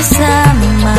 bersama